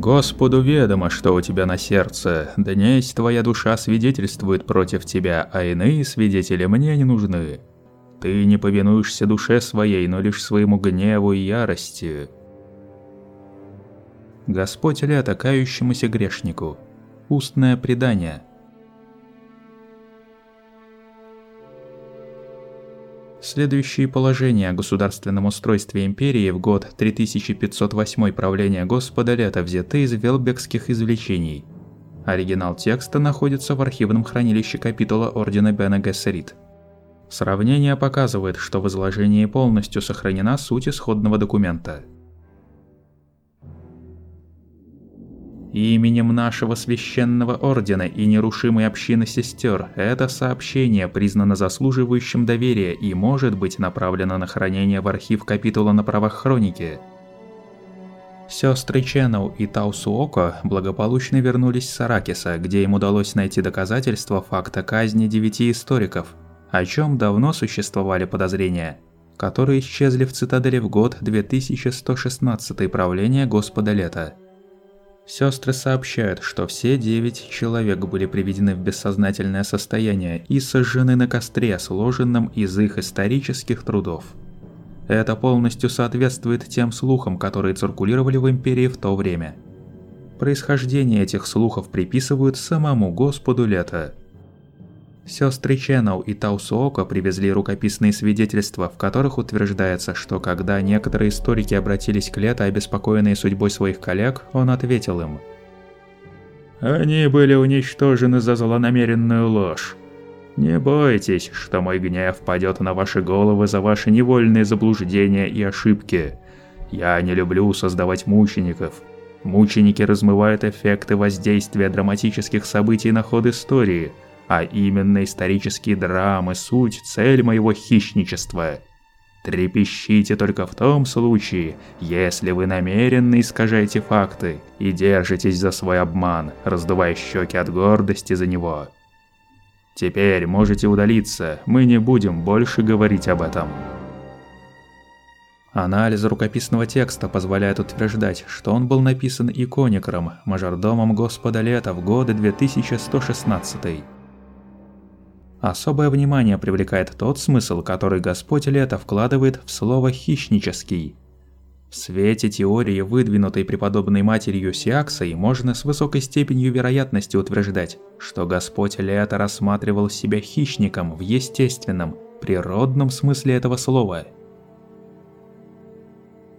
Господу ведомо, что у тебя на сердце, днесь твоя душа свидетельствует против тебя, а иные свидетели мне не нужны. Ты не повинуешься душе своей, но лишь своему гневу и ярости. Господь лето кающемуся грешнику. Устное предание – Следующие положения о государственном устройстве империи в год 3508 правления Господа Лета взяты из велбекских извлечений. Оригинал текста находится в архивном хранилище капитула Ордена Бена Гессерит. Сравнение показывает, что в изложении полностью сохранена суть исходного документа – Именем нашего священного ордена и нерушимой общины сестер это сообщение признано заслуживающим доверия и может быть направлено на хранение в архив капитула на правах хроники. Сестры Ченноу и Таусуоко благополучно вернулись с Аракиса, где им удалось найти доказательства факта казни девяти историков, о чем давно существовали подозрения, которые исчезли в цитадели в год 2116 правления Господа Лета. Сестры сообщают, что все девять человек были приведены в бессознательное состояние и сожжены на костре, сложенном из их исторических трудов. Это полностью соответствует тем слухам, которые циркулировали в Империи в то время. Происхождение этих слухов приписывают самому Господу Лето. Сестры Ченнел и Таусуока привезли рукописные свидетельства, в которых утверждается, что когда некоторые историки обратились к Лето, обеспокоенные судьбой своих коллег, он ответил им. «Они были уничтожены за злонамеренную ложь. Не бойтесь, что мой гнев падет на ваши головы за ваши невольные заблуждения и ошибки. Я не люблю создавать мучеников. Мученики размывают эффекты воздействия драматических событий на ход истории – а именно исторические драмы – суть, цель моего хищничества. Трепещите только в том случае, если вы намеренно искажаете факты и держитесь за свой обман, раздувая щеки от гордости за него. Теперь можете удалиться, мы не будем больше говорить об этом. Анализ рукописного текста позволяет утверждать, что он был написан иконикром, мажордомом Господа Лета в годы 2116 Особое внимание привлекает тот смысл, который Господь Лето вкладывает в слово «хищнический». В свете теории, выдвинутой преподобной матерью Сиаксой, можно с высокой степенью вероятности утверждать, что Господь Лето рассматривал себя хищником в естественном, природном смысле этого слова.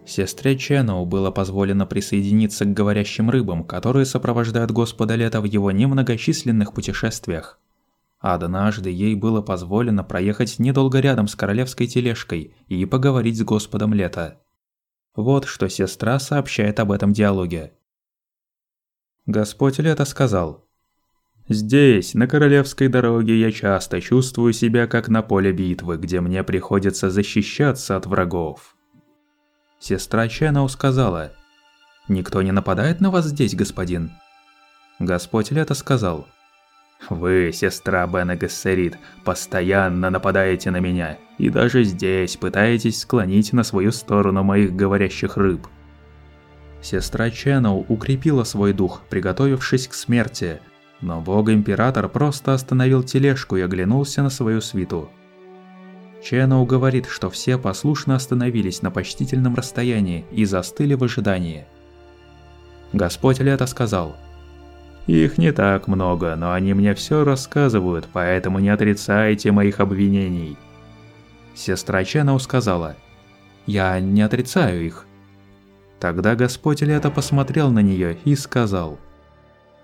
Сестре Ченоу было позволено присоединиться к говорящим рыбам, которые сопровождают Господа Лета в его немногочисленных путешествиях. Однажды ей было позволено проехать недолго рядом с королевской тележкой и поговорить с Господом Лета. Вот что сестра сообщает об этом диалоге. Господь Лето сказал, «Здесь, на королевской дороге, я часто чувствую себя как на поле битвы, где мне приходится защищаться от врагов». Сестра Ченау сказала, «Никто не нападает на вас здесь, господин?» Господь Лето сказал, вы, сестра Бена Гессерит, постоянно нападаете на меня, и даже здесь пытаетесь склонить на свою сторону моих говорящих рыб. Сестра Ченноу укрепила свой дух, приготовившись к смерти, но бог-император просто остановил тележку и оглянулся на свою свиту. Ченноу говорит, что все послушно остановились на почтительном расстоянии и застыли в ожидании. Господь Лето сказал – их не так много, но они мне все рассказывают, поэтому не отрицайте моих обвинений. Сестра Ченау сказала, «Я не отрицаю их». Тогда Господь Лето посмотрел на нее и сказал,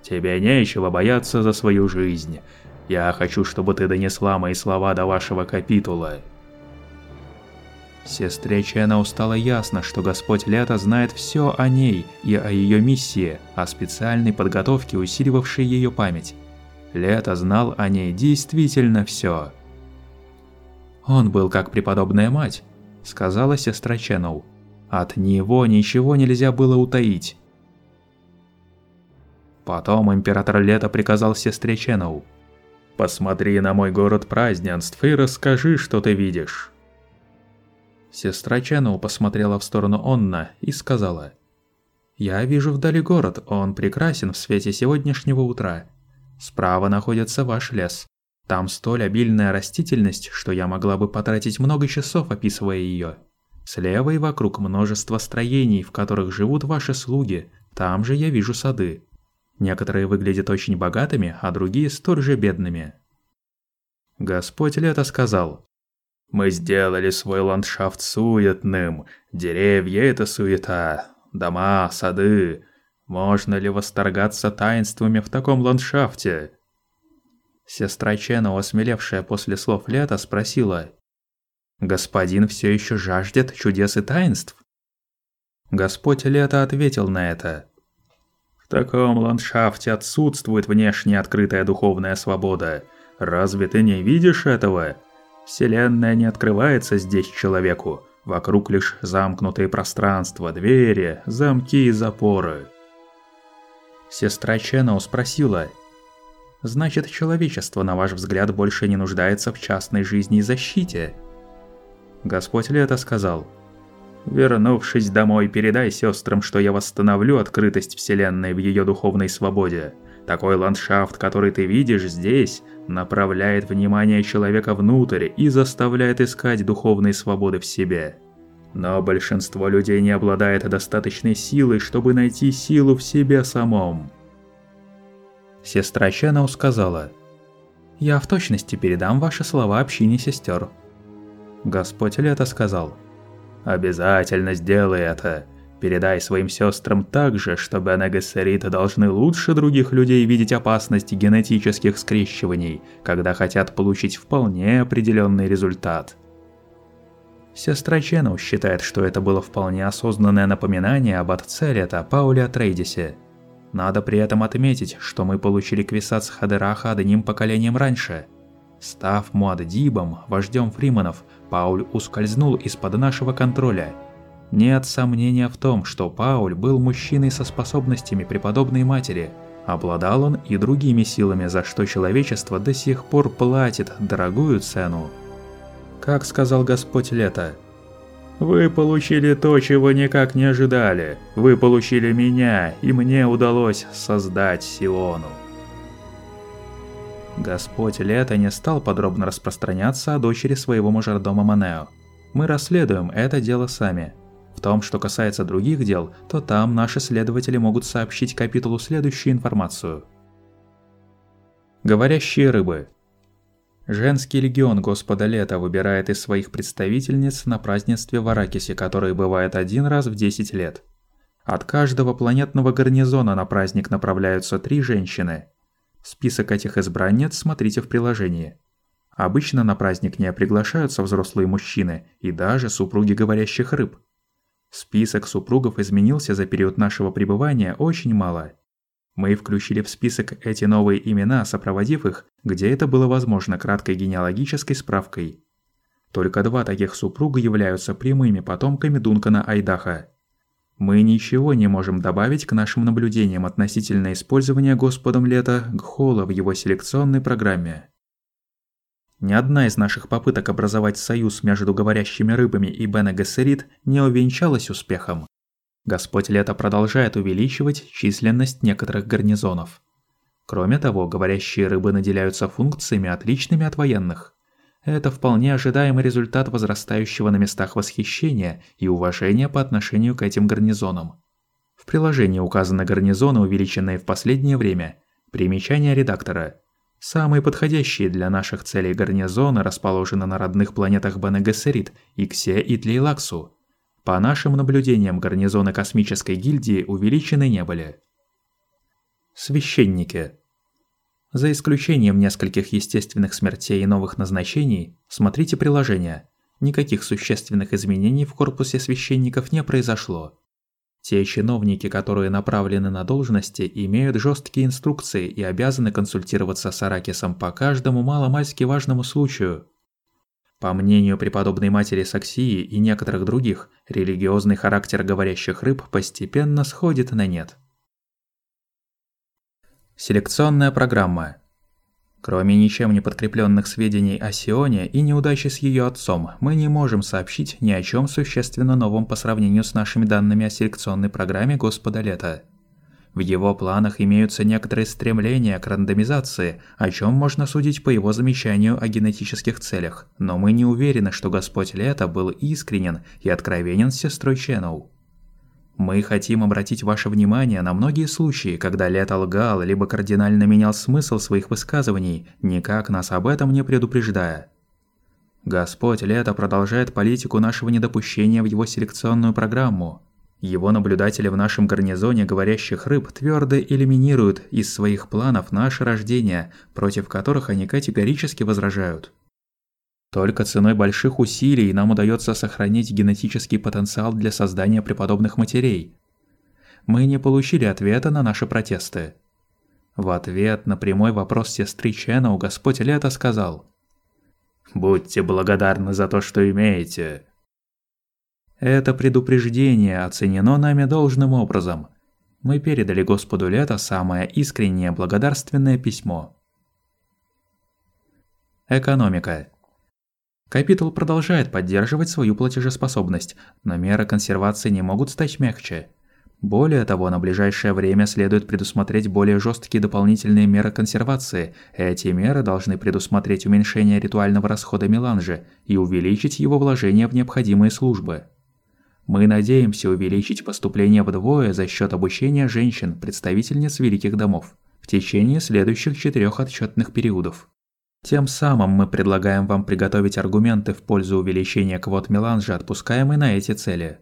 «Тебе нечего бояться за свою жизнь. Я хочу, чтобы ты донесла мои слова до вашего капитула». Сестре Чена стало ясно, что Господь Лето знает все о ней и о ее миссии, о специальной подготовке, усиливавшей ее память. Лето знал о ней действительно все. «Он был как преподобная мать», — сказала сестра Ченноу. «От него ничего нельзя было утаить». Потом император Лето приказал сестре Ченноу. «Посмотри на мой город празднеств и расскажи, что ты видишь». Сестра Чану посмотрела в сторону Онна и сказала. Я вижу вдали город, он прекрасен в свете сегодняшнего утра. Справа находится ваш лес. Там столь обильная растительность, что я могла бы потратить много часов, описывая ее. Слева и вокруг множество строений, в которых живут ваши слуги. Там же я вижу сады. Некоторые выглядят очень богатыми, а другие столь же бедными. Господь Лето сказал, «Мы сделали свой ландшафт суетным. Деревья – это суета, дома, сады. Можно ли восторгаться таинствами в таком ландшафте?» Сестра Чена, осмелевшая после слов Лета, спросила, «Господин все еще жаждет чудес и таинств?» Господь Лето ответил на это. «В таком ландшафте отсутствует внешне открытая духовная свобода – Разве ты не видишь этого? Вселенная не открывается здесь человеку. Вокруг лишь замкнутые пространства, двери, замки и запоры. Сестра Ченоу спросила, «Значит, человечество, на ваш взгляд, больше не нуждается в частной жизни и защите?» Господь Лето сказал, «Вернувшись домой, передай сестрам, что я восстановлю открытость Вселенной в ее духовной свободе. Такой ландшафт, который ты видишь здесь, направляет внимание человека внутрь и заставляет искать духовной свободы в себе. Но большинство людей не обладает достаточной силой, чтобы найти силу в себе самом. Сестра Чаноу сказала, «Я в точности передам ваши слова общине сестер». Господь Лето сказал, «Обязательно сделай это. Передай своим сестрам также, что Бене должны лучше других людей видеть опасность генетических скрещиваний, когда хотят получить вполне определенный результат. Сестра Чену считает, что это было вполне осознанное напоминание об отце Лета Пауле Атрейдисе. Надо при этом отметить, что мы получили Квисац Хадераха одним поколением раньше. Став Муаддибом, вождем фриманов, Пауль ускользнул из-под нашего контроля – нет сомнения в том, что Пауль был мужчиной со способностями преподобной матери. Обладал он и другими силами, за что человечество до сих пор платит дорогую цену. Как сказал Господь Лето, «Вы получили то, чего никак не ожидали. Вы получили меня, и мне удалось создать Сиону». Господь Лето не стал подробно распространяться о дочери своего мажордома Манео. Мы расследуем это дело сами – в том, что касается других дел, то там наши следователи могут сообщить капитулу следующую информацию. Говорящие рыбы. Женский легион Господа Лета выбирает из своих представительниц на празднестве в Аракисе, которое бывает один раз в 10 лет. От каждого планетного гарнизона на праздник направляются три женщины. Список этих избранниц смотрите в приложении. Обычно на праздник не приглашаются взрослые мужчины и даже супруги говорящих рыб. Список супругов изменился за период нашего пребывания очень мало. Мы включили в список эти новые имена, сопроводив их, где это было возможно, краткой генеалогической справкой. Только два таких супруга являются прямыми потомками Дункана Айдаха. Мы ничего не можем добавить к нашим наблюдениям относительно использования Господом Лета Гхола в его селекционной программе. Ни одна из наших попыток образовать союз между говорящими рыбами и Бене Гессерит не увенчалась успехом. Господь Лето продолжает увеличивать численность некоторых гарнизонов. Кроме того, говорящие рыбы наделяются функциями, отличными от военных. Это вполне ожидаемый результат возрастающего на местах восхищения и уважения по отношению к этим гарнизонам. В приложении указаны гарнизоны, увеличенные в последнее время. Примечание редактора – Самые подходящие для наших целей гарнизоны расположены на родных планетах Бене-Гессерит, Иксе и Тлейлаксу. По нашим наблюдениям, гарнизоны космической гильдии увеличены не были. Священники. За исключением нескольких естественных смертей и новых назначений, смотрите приложение. Никаких существенных изменений в корпусе священников не произошло. Те чиновники, которые направлены на должности, имеют жесткие инструкции и обязаны консультироваться с Аракисом по каждому маломальски важному случаю. По мнению преподобной матери Саксии и некоторых других, религиозный характер говорящих рыб постепенно сходит на нет. Селекционная программа. Кроме ничем не подкрепленных сведений о Сионе и неудачи с ее отцом, мы не можем сообщить ни о чем существенно новом по сравнению с нашими данными о селекционной программе Господа Лета. В его планах имеются некоторые стремления к рандомизации, о чем можно судить по его замечанию о генетических целях, но мы не уверены, что Господь Лето был искренен и откровенен с сестрой Ченноу. Мы хотим обратить ваше внимание на многие случаи, когда Лето лгал, либо кардинально менял смысл своих высказываний, никак нас об этом не предупреждая. Господь Лето продолжает политику нашего недопущения в его селекционную программу – его наблюдатели в нашем гарнизоне говорящих рыб твердо элиминируют из своих планов наше рождение, против которых они категорически возражают. Только ценой больших усилий нам удается сохранить генетический потенциал для создания преподобных матерей. Мы не получили ответа на наши протесты. В ответ на прямой вопрос сестры Чена Господь Лето сказал «Будьте благодарны за то, что имеете. Это предупреждение оценено нами должным образом. Мы передали Господу Лето самое искреннее благодарственное письмо. Экономика. Капитал продолжает поддерживать свою платежеспособность, но меры консервации не могут стать мягче. Более того, на ближайшее время следует предусмотреть более жесткие дополнительные меры консервации. Эти меры должны предусмотреть уменьшение ритуального расхода меланжа и увеличить его вложение в необходимые службы. Мы надеемся увеличить поступление вдвое за счет обучения женщин, представительниц великих домов, в течение следующих четырех отчетных периодов. Тем самым мы предлагаем вам приготовить аргументы в пользу увеличения квот меланжа, отпускаемой на эти цели.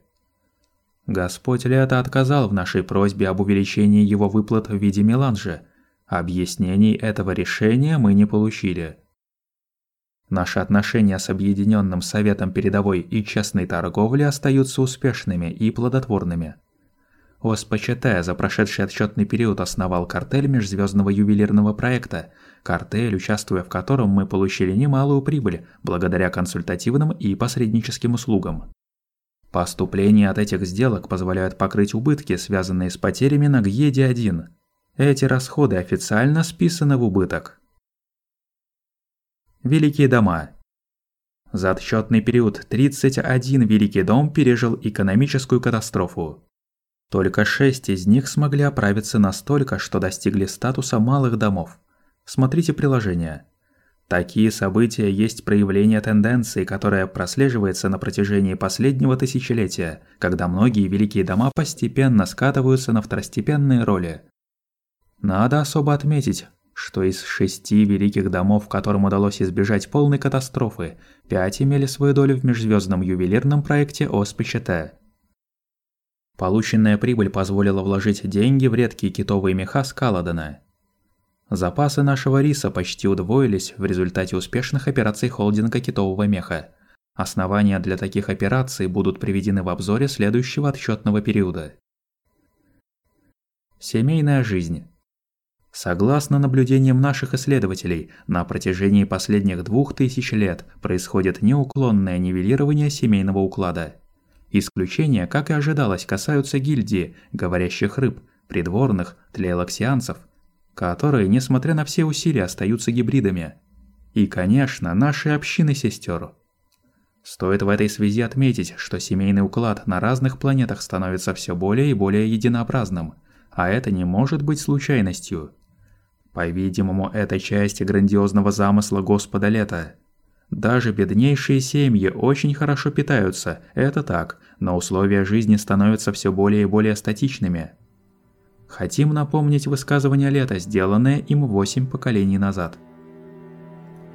Господь Лето отказал в нашей просьбе об увеличении его выплат в виде меланжа. Объяснений этого решения мы не получили. Наши отношения с Объединенным Советом передовой и честной торговли остаются успешными и плодотворными. ОСПЧТ за прошедший отчетный период основал картель межзвездного ювелирного проекта, картель, участвуя в котором мы получили немалую прибыль благодаря консультативным и посредническим услугам. Поступления от этих сделок позволяют покрыть убытки, связанные с потерями на ГЕДе-1. Эти расходы официально списаны в убыток. Великие дома. За отсчетный период 31 Великий дом пережил экономическую катастрофу. Только шесть из них смогли оправиться настолько, что достигли статуса малых домов. Смотрите приложение. Такие события есть проявление тенденции, которая прослеживается на протяжении последнего тысячелетия, когда многие великие дома постепенно скатываются на второстепенные роли. Надо особо отметить, что из шести великих домов, которым удалось избежать полной катастрофы, пять имели свою долю в межзвездном ювелирном проекте ОСПЧТ. Полученная прибыль позволила вложить деньги в редкие китовые меха Скаладана. Запасы нашего риса почти удвоились в результате успешных операций холдинга китового меха. Основания для таких операций будут приведены в обзоре следующего отчетного периода. Семейная жизнь. Согласно наблюдениям наших исследователей, на протяжении последних двух тысяч лет происходит неуклонное нивелирование семейного уклада. Исключения, как и ожидалось, касаются гильдии, говорящих рыб, придворных, тлейлоксианцев, которые, несмотря на все усилия, остаются гибридами. И, конечно, нашей общины сестер. Стоит в этой связи отметить, что семейный уклад на разных планетах становится все более и более единообразным, а это не может быть случайностью. По-видимому, это часть грандиозного замысла Господа Лета. Даже беднейшие семьи очень хорошо питаются, это так, но условия жизни становятся все более и более статичными. Хотим напомнить высказывание Лета, сделанное им восемь поколений назад.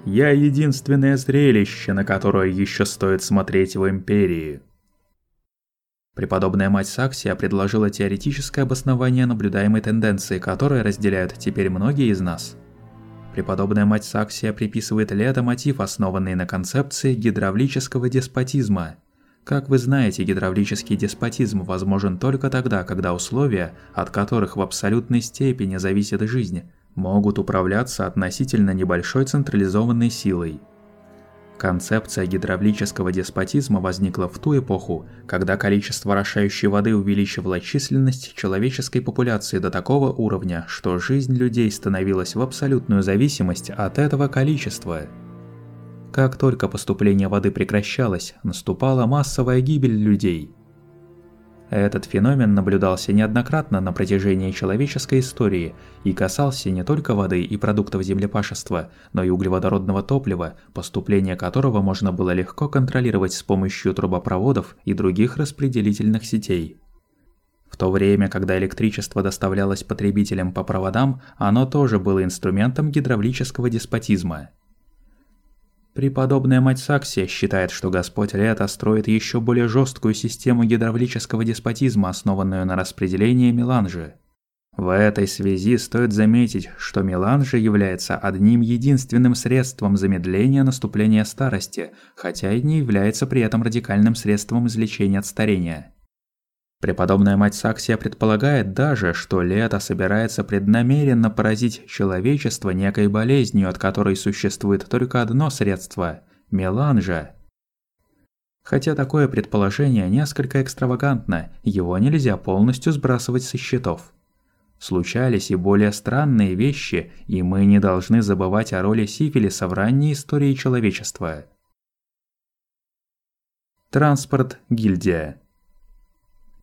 «Я единственное зрелище, на которое еще стоит смотреть в Империи», Преподобная мать Саксия предложила теоретическое обоснование наблюдаемой тенденции, которую разделяют теперь многие из нас. Преподобная мать Саксия приписывает Лето мотив, основанный на концепции гидравлического деспотизма. Как вы знаете, гидравлический деспотизм возможен только тогда, когда условия, от которых в абсолютной степени зависит жизнь, могут управляться относительно небольшой централизованной силой. Концепция гидравлического деспотизма возникла в ту эпоху, когда количество орошающей воды увеличивало численность человеческой популяции до такого уровня, что жизнь людей становилась в абсолютную зависимость от этого количества. Как только поступление воды прекращалось, наступала массовая гибель людей – этот феномен наблюдался неоднократно на протяжении человеческой истории и касался не только воды и продуктов землепашества, но и углеводородного топлива, поступление которого можно было легко контролировать с помощью трубопроводов и других распределительных сетей. В то время, когда электричество доставлялось потребителям по проводам, оно тоже было инструментом гидравлического деспотизма. Преподобная мать Саксия считает, что Господь Лето строит еще более жесткую систему гидравлического деспотизма, основанную на распределении меланжи. В этой связи стоит заметить, что меланжа является одним единственным средством замедления наступления старости, хотя и не является при этом радикальным средством излечения от старения. Преподобная мать Саксия предполагает даже, что Лето собирается преднамеренно поразить человечество некой болезнью, от которой существует только одно средство – меланжа. Хотя такое предположение несколько экстравагантно, его нельзя полностью сбрасывать со счетов. Случались и более странные вещи, и мы не должны забывать о роли сифилиса в ранней истории человечества. Транспорт гильдия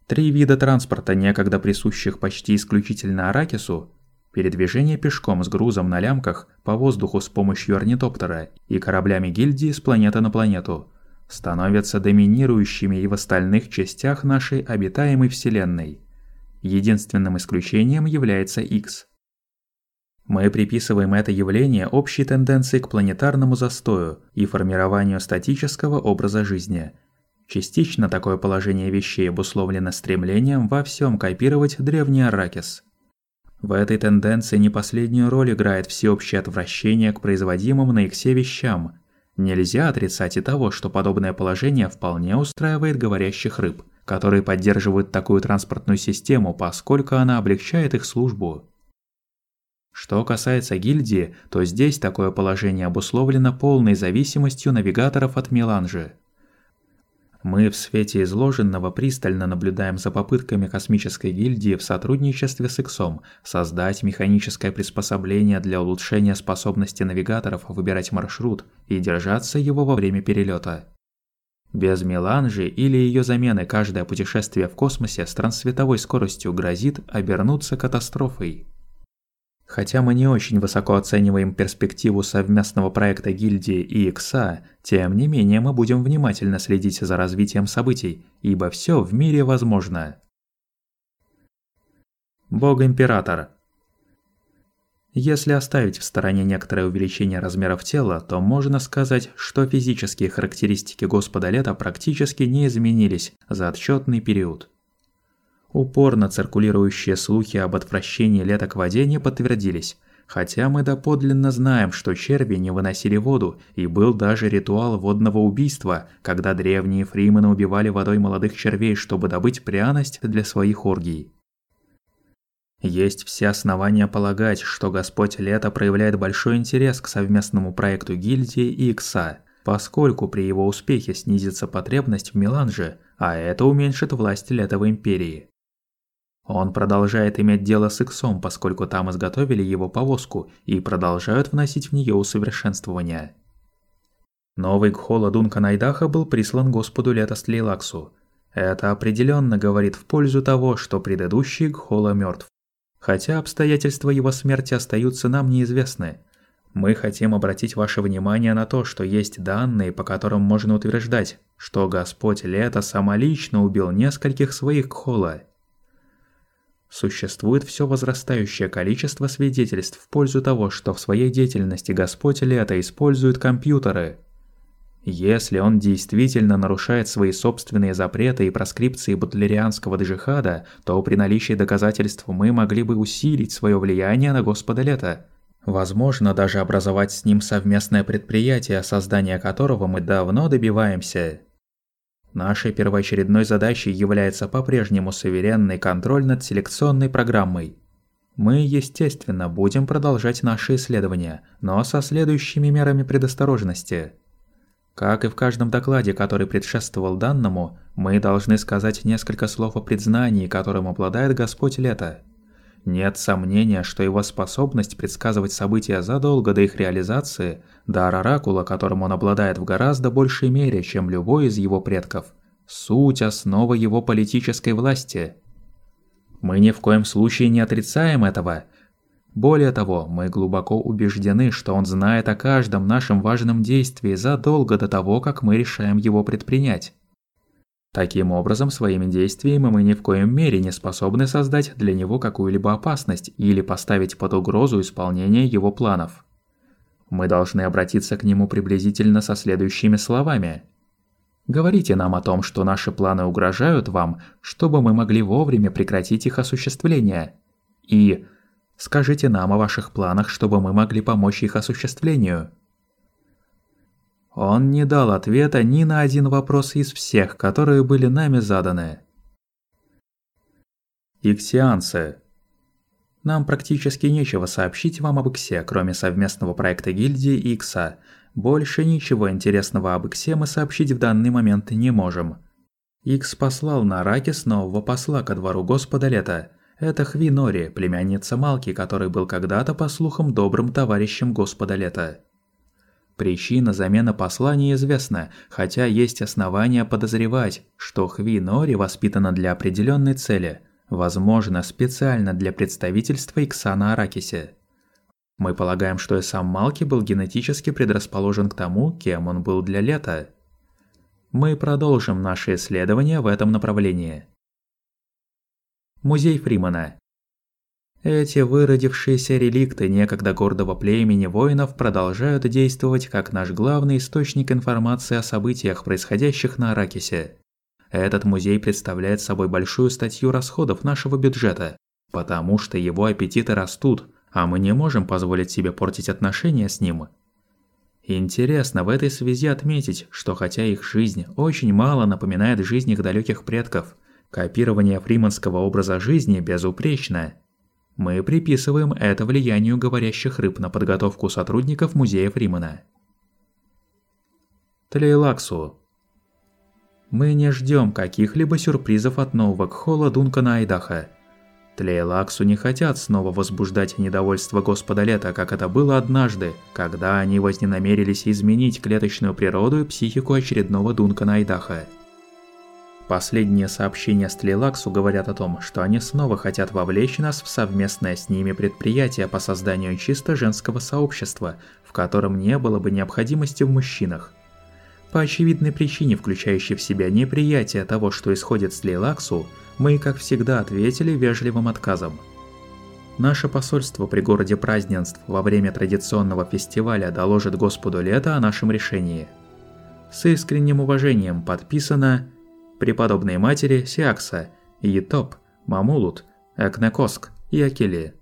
Три вида транспорта, некогда присущих почти исключительно Аракису, передвижение пешком с грузом на лямках по воздуху с помощью орнитоптера и кораблями гильдии с планеты на планету, становятся доминирующими и в остальных частях нашей обитаемой Вселенной. Единственным исключением является X. Мы приписываем это явление общей тенденции к планетарному застою и формированию статического образа жизни – Частично такое положение вещей обусловлено стремлением во всем копировать древний Аракис. В этой тенденции не последнюю роль играет всеобщее отвращение к производимым на Иксе вещам. Нельзя отрицать и того, что подобное положение вполне устраивает говорящих рыб, которые поддерживают такую транспортную систему, поскольку она облегчает их службу. Что касается гильдии, то здесь такое положение обусловлено полной зависимостью навигаторов от меланжи. Мы в свете изложенного пристально наблюдаем за попытками космической гильдии в сотрудничестве с Иксом создать механическое приспособление для улучшения способности навигаторов выбирать маршрут и держаться его во время перелета. Без меланжи или ее замены каждое путешествие в космосе с трансцветовой скоростью грозит обернуться катастрофой. Хотя мы не очень высоко оцениваем перспективу совместного проекта гильдии и ИКСА, тем не менее мы будем внимательно следить за развитием событий, ибо все в мире возможно. Бог-император Если оставить в стороне некоторое увеличение размеров тела, то можно сказать, что физические характеристики Господа Лета практически не изменились за отчетный период. Упорно циркулирующие слухи об отвращении лета к воде не подтвердились, хотя мы доподлинно знаем, что черви не выносили воду, и был даже ритуал водного убийства, когда древние фримены убивали водой молодых червей, чтобы добыть пряность для своих оргий. Есть все основания полагать, что Господь Лето проявляет большой интерес к совместному проекту гильдии и икса, поскольку при его успехе снизится потребность в меланже, а это уменьшит власть Лета Империи. Он продолжает иметь дело с Иксом, поскольку там изготовили его повозку и продолжают вносить в нее усовершенствования. Новый Гхола Дунка Найдаха был прислан господу Летостлейлаксу. Это определенно говорит в пользу того, что предыдущий Гхола мертв. Хотя обстоятельства его смерти остаются нам неизвестны. Мы хотим обратить ваше внимание на то, что есть данные, по которым можно утверждать, что Господь Лето самолично убил нескольких своих Гхола – Существует все возрастающее количество свидетельств в пользу того, что в своей деятельности Господь Лето использует компьютеры. Если он действительно нарушает свои собственные запреты и проскрипции бутлерианского джихада, то при наличии доказательств мы могли бы усилить свое влияние на Господа Лето. Возможно, даже образовать с ним совместное предприятие, создания которого мы давно добиваемся. Нашей первоочередной задачей является по-прежнему суверенный контроль над селекционной программой. Мы, естественно, будем продолжать наши исследования, но со следующими мерами предосторожности. Как и в каждом докладе, который предшествовал данному, мы должны сказать несколько слов о признании, которым обладает Господь Лето. Нет сомнения, что его способность предсказывать события задолго до их реализации – дар оракула, которым он обладает в гораздо большей мере, чем любой из его предков – суть основа его политической власти. Мы ни в коем случае не отрицаем этого. Более того, мы глубоко убеждены, что он знает о каждом нашем важном действии задолго до того, как мы решаем его предпринять. Таким образом, своими действиями мы ни в коем мере не способны создать для него какую-либо опасность или поставить под угрозу исполнение его планов. Мы должны обратиться к нему приблизительно со следующими словами. Говорите нам о том, что наши планы угрожают вам, чтобы мы могли вовремя прекратить их осуществление. И скажите нам о ваших планах, чтобы мы могли помочь их осуществлению. Он не дал ответа ни на один вопрос из всех, которые были нами заданы. Иксианцы. Нам практически нечего сообщить вам об Иксе, кроме совместного проекта гильдии Икса. Больше ничего интересного об Иксе мы сообщить в данный момент не можем. Икс послал на Ракис нового посла ко двору Господа Лета. Это Хви Нори, племянница Малки, который был когда-то, по слухам, добрым товарищем Господа Лета. Причина замены посла неизвестна, хотя есть основания подозревать, что Хви Нори воспитана для определенной цели, возможно, специально для представительства Икса на Аракисе. Мы полагаем, что и сам Малки был генетически предрасположен к тому, кем он был для лета. Мы продолжим наши исследования в этом направлении. Музей Фримана эти выродившиеся реликты некогда гордого племени воинов продолжают действовать как наш главный источник информации о событиях, происходящих на Аракисе. Этот музей представляет собой большую статью расходов нашего бюджета, потому что его аппетиты растут, а мы не можем позволить себе портить отношения с ним. Интересно в этой связи отметить, что хотя их жизнь очень мало напоминает жизнь их далеких предков, копирование фриманского образа жизни безупречно – мы приписываем это влиянию говорящих рыб на подготовку сотрудников музея Фримана. Тлейлаксу. Мы не ждем каких-либо сюрпризов от нового Кхола Дункана Айдаха. Тлейлаксу не хотят снова возбуждать недовольство Господа Лета, как это было однажды, когда они возненамерились изменить клеточную природу и психику очередного Дункана Айдаха. Последние сообщения Стлилаксу говорят о том, что они снова хотят вовлечь нас в совместное с ними предприятие по созданию чисто женского сообщества, в котором не было бы необходимости в мужчинах. По очевидной причине, включающей в себя неприятие того, что исходит с мы, как всегда, ответили вежливым отказом. Наше посольство при городе празднеств во время традиционного фестиваля доложит Господу Лето о нашем решении. С искренним уважением подписано преподобные матери Сиакса, Етоп, Мамулут, Экнекоск и Акели.